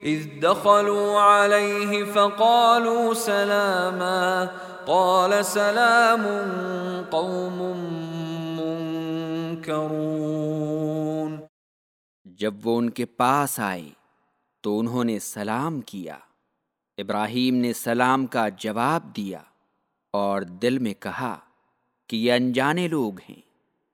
اذ دخلوا عليه فقالوا سلاما، قال سلام قوم منكرون۔ جب وہ ان کے پاس آئے تو انہوں نے سلام کیا۔ ابراہیم نے سلام کا جواب دیا اور دل میں کہا کہ یہ انجانے لوگ ہیں۔